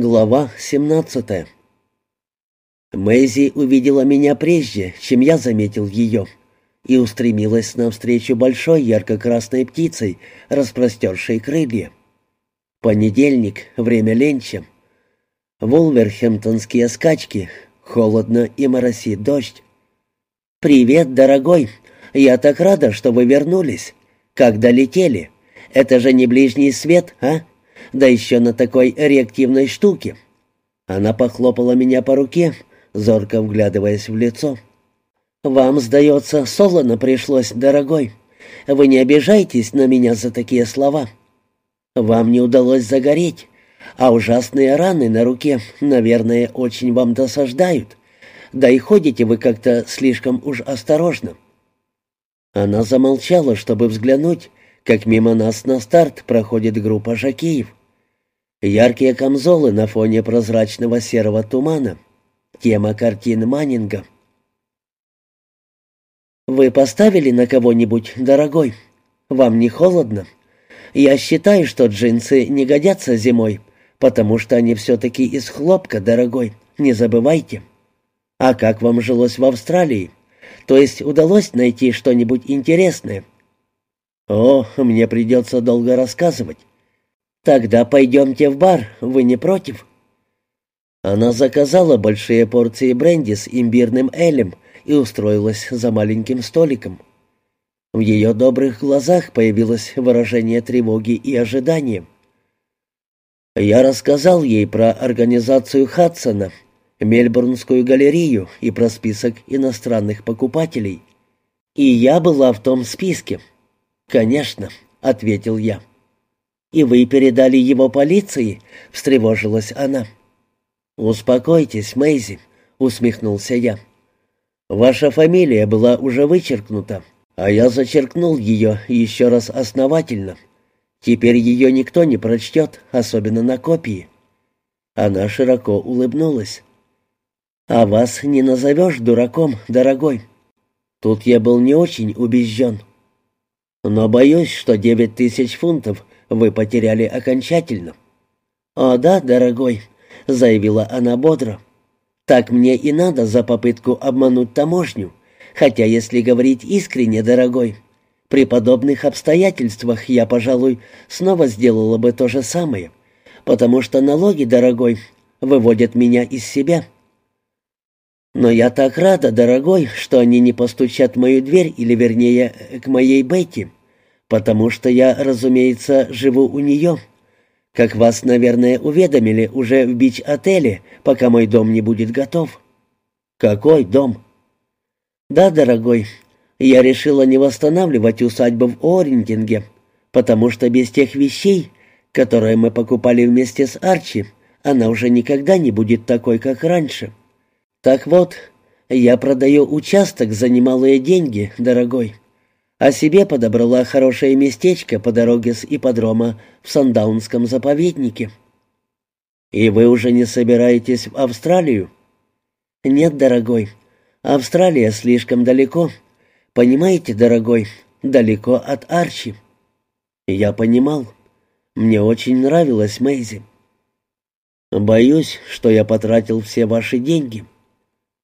Глава 17 Мэйзи увидела меня прежде, чем я заметил ее, и устремилась навстречу большой ярко-красной птицей, распростершей крылья. Понедельник, время ленча. Вулверхэмптонские скачки, холодно и моросит дождь. «Привет, дорогой! Я так рада, что вы вернулись. Как долетели? Это же не ближний свет, а?» Да еще на такой реактивной штуке. Она похлопала меня по руке, зорко вглядываясь в лицо. «Вам, сдается, солоно пришлось, дорогой. Вы не обижайтесь на меня за такие слова. Вам не удалось загореть, а ужасные раны на руке, наверное, очень вам досаждают. Да и ходите вы как-то слишком уж осторожно». Она замолчала, чтобы взглянуть, как мимо нас на старт проходит группа жакеев. Яркие камзолы на фоне прозрачного серого тумана. Тема картин Маннинга. «Вы поставили на кого-нибудь, дорогой? Вам не холодно? Я считаю, что джинсы не годятся зимой, потому что они все-таки из хлопка, дорогой, не забывайте. А как вам жилось в Австралии? То есть удалось найти что-нибудь интересное?» «О, мне придется долго рассказывать. «Тогда пойдемте в бар, вы не против?» Она заказала большие порции бренди с имбирным элем и устроилась за маленьким столиком. В ее добрых глазах появилось выражение тревоги и ожидания. Я рассказал ей про организацию Хадсона, Мельбурнскую галерею и про список иностранных покупателей. «И я была в том списке». «Конечно», — ответил я. «И вы передали его полиции?» — встревожилась она. «Успокойтесь, Мэйзи», — усмехнулся я. «Ваша фамилия была уже вычеркнута, а я зачеркнул ее еще раз основательно. Теперь ее никто не прочтет, особенно на копии». Она широко улыбнулась. «А вас не назовешь дураком, дорогой?» Тут я был не очень убежден. Но боюсь, что девять тысяч фунтов вы потеряли окончательно». «О да, дорогой», — заявила она бодро. «Так мне и надо за попытку обмануть таможню, хотя, если говорить искренне, дорогой, при подобных обстоятельствах я, пожалуй, снова сделала бы то же самое, потому что налоги, дорогой, выводят меня из себя». «Но я так рада, дорогой, что они не постучат в мою дверь, или, вернее, к моей Бетти потому что я, разумеется, живу у нее. Как вас, наверное, уведомили уже в бич-отеле, пока мой дом не будет готов». «Какой дом?» «Да, дорогой, я решила не восстанавливать усадьбу в Ориентинге, потому что без тех вещей, которые мы покупали вместе с Арчи, она уже никогда не будет такой, как раньше. Так вот, я продаю участок за немалые деньги, дорогой а себе подобрала хорошее местечко по дороге с ипподрома в Сандаунском заповеднике. «И вы уже не собираетесь в Австралию?» «Нет, дорогой, Австралия слишком далеко. Понимаете, дорогой, далеко от Арчи». Я понимал. Мне очень нравилась Мэйзи. «Боюсь, что я потратил все ваши деньги».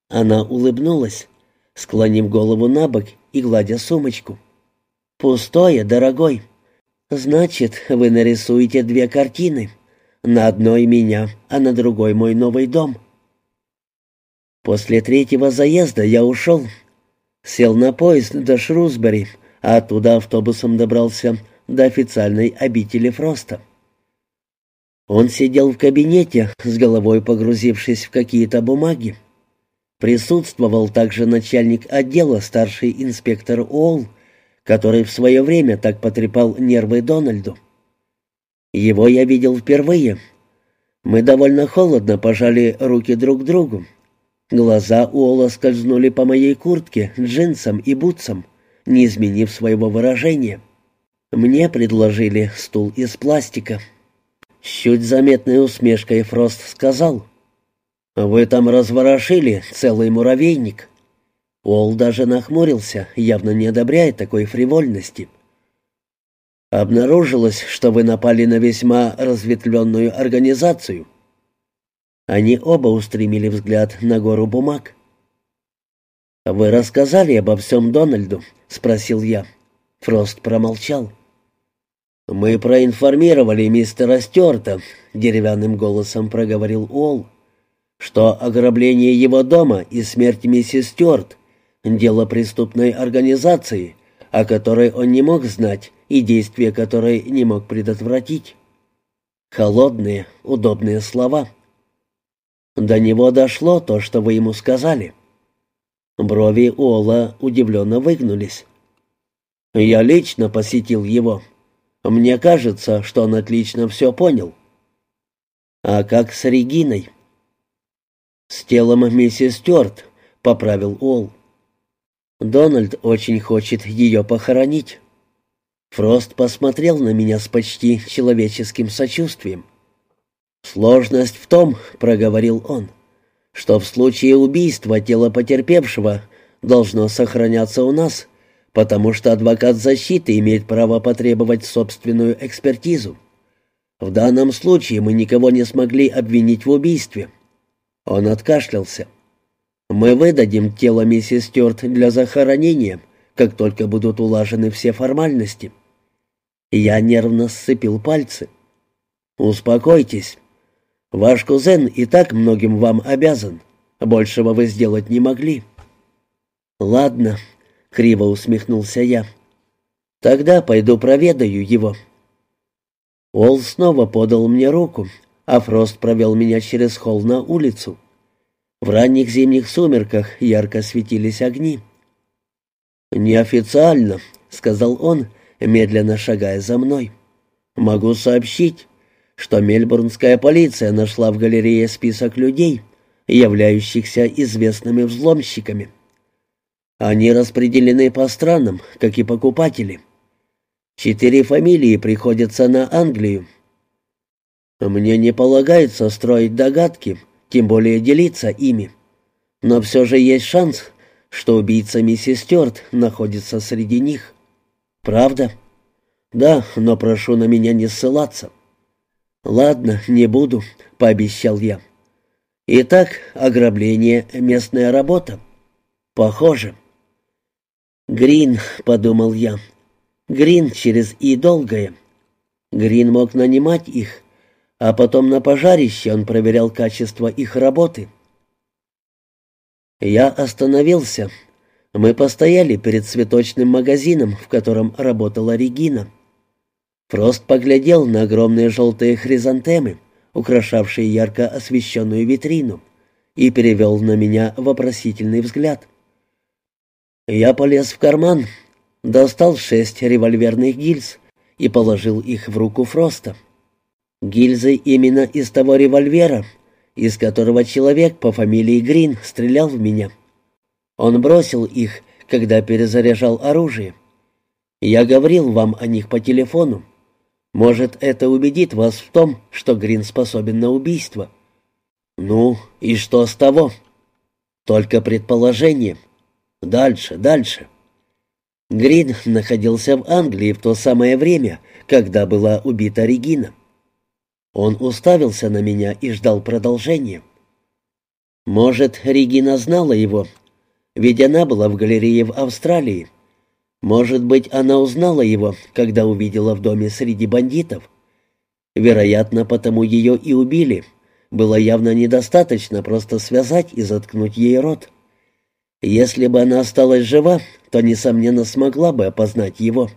Она улыбнулась, склонив голову на бок и гладя сумочку. «Пустое, дорогой. Значит, вы нарисуете две картины. На одной меня, а на другой мой новый дом». После третьего заезда я ушел. Сел на поезд до Шрусбери, а оттуда автобусом добрался до официальной обители Фроста. Он сидел в кабинете, с головой погрузившись в какие-то бумаги. Присутствовал также начальник отдела, старший инспектор Уолл, который в свое время так потрепал нервы Дональду. Его я видел впервые. Мы довольно холодно пожали руки друг другу. Глаза Уолла скользнули по моей куртке, джинсам и бутсам, не изменив своего выражения. Мне предложили стул из пластика. С чуть заметной усмешкой Фрост сказал, «Вы там разворошили целый муравейник». Уолл даже нахмурился, явно не одобряя такой фривольности. «Обнаружилось, что вы напали на весьма разветвленную организацию». Они оба устремили взгляд на гору бумаг. «Вы рассказали обо всем Дональду?» — спросил я. Фрост промолчал. «Мы проинформировали мистера Стюарта», — деревянным голосом проговорил Уолл, «что ограбление его дома и смерть миссис Стюарт — дело преступной организации, о которой он не мог знать и действия которой не мог предотвратить». Холодные, удобные слова. До него дошло то, что вы ему сказали. Брови Ола удивленно выгнулись. «Я лично посетил его», мне кажется, что он отлично все понял. А как с Региной? С телом миссис Стюарт, поправил Уолл. Дональд очень хочет ее похоронить. Фрост посмотрел на меня с почти человеческим сочувствием. «Сложность в том, — проговорил он, — что в случае убийства тело потерпевшего должно сохраняться у нас, потому что адвокат защиты имеет право потребовать собственную экспертизу. В данном случае мы никого не смогли обвинить в убийстве. Он откашлялся. Мы выдадим тело миссис Стюарт для захоронения, как только будут улажены все формальности. Я нервно сцепил пальцы. Успокойтесь. Ваш кузен и так многим вам обязан. Большего вы сделать не могли. Ладно, Криво усмехнулся я. «Тогда пойду проведаю его». Ол снова подал мне руку, а Фрост провел меня через холл на улицу. В ранних зимних сумерках ярко светились огни. «Неофициально», — сказал он, медленно шагая за мной. «Могу сообщить, что мельбурнская полиция нашла в галерее список людей, являющихся известными взломщиками. Они распределены по странам, как и покупатели. Четыре фамилии приходятся на Англию. Мне не полагается строить догадки, тем более делиться ими. Но все же есть шанс, что убийца миссис Стюарт находится среди них. Правда? Да, но прошу на меня не ссылаться. Ладно, не буду, пообещал я. Итак, ограбление — местная работа. Похоже. «Грин», — подумал я. «Грин через «и» долгое». Грин мог нанимать их, а потом на пожарище он проверял качество их работы. Я остановился. Мы постояли перед цветочным магазином, в котором работала Регина. Фрост поглядел на огромные желтые хризантемы, украшавшие ярко освещенную витрину, и перевел на меня вопросительный взгляд. Я полез в карман, достал шесть револьверных гильз и положил их в руку Фроста. Гильзы именно из того револьвера, из которого человек по фамилии Грин стрелял в меня. Он бросил их, когда перезаряжал оружие. Я говорил вам о них по телефону. Может, это убедит вас в том, что Грин способен на убийство. Ну, и что с того? Только предположение. Дальше, дальше. Грин находился в Англии в то самое время, когда была убита Регина. Он уставился на меня и ждал продолжения. Может, Регина знала его, ведь она была в галерее в Австралии. Может быть, она узнала его, когда увидела в доме среди бандитов. Вероятно, потому ее и убили. Было явно недостаточно просто связать и заткнуть ей рот. Если бы она осталась жива, то, несомненно, смогла бы опознать его.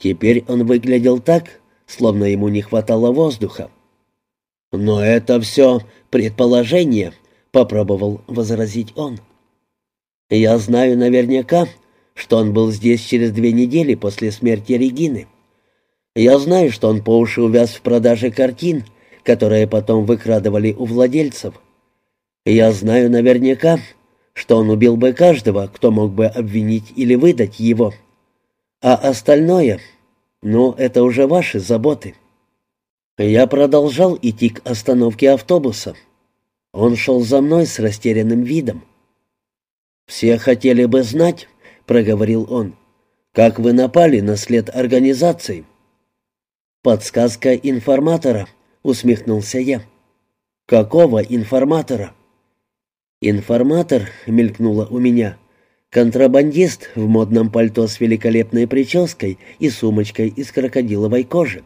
Теперь он выглядел так, словно ему не хватало воздуха. «Но это все предположение», — попробовал возразить он. «Я знаю наверняка, что он был здесь через две недели после смерти Регины. Я знаю, что он по уши увяз в продаже картин, которые потом выкрадывали у владельцев. Я знаю наверняка, что он убил бы каждого, кто мог бы обвинить или выдать его. А остальное, ну, это уже ваши заботы. Я продолжал идти к остановке автобуса. Он шел за мной с растерянным видом. «Все хотели бы знать», — проговорил он, — «как вы напали на след организации». «Подсказка информатора», — усмехнулся я. «Какого информатора?» «Информатор», — мелькнуло у меня, — «контрабандист в модном пальто с великолепной прической и сумочкой из крокодиловой кожи».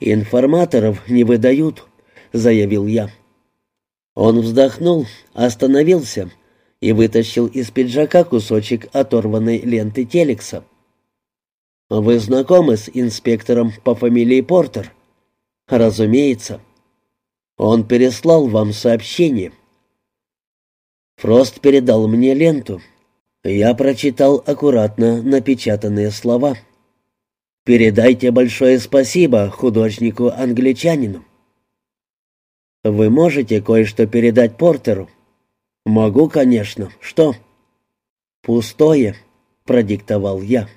«Информаторов не выдают», — заявил я. Он вздохнул, остановился и вытащил из пиджака кусочек оторванной ленты телекса. «Вы знакомы с инспектором по фамилии Портер?» «Разумеется». «Он переслал вам сообщение». Фрост передал мне ленту. Я прочитал аккуратно напечатанные слова. «Передайте большое спасибо художнику-англичанину». «Вы можете кое-что передать Портеру?» «Могу, конечно. Что?» «Пустое», — продиктовал я.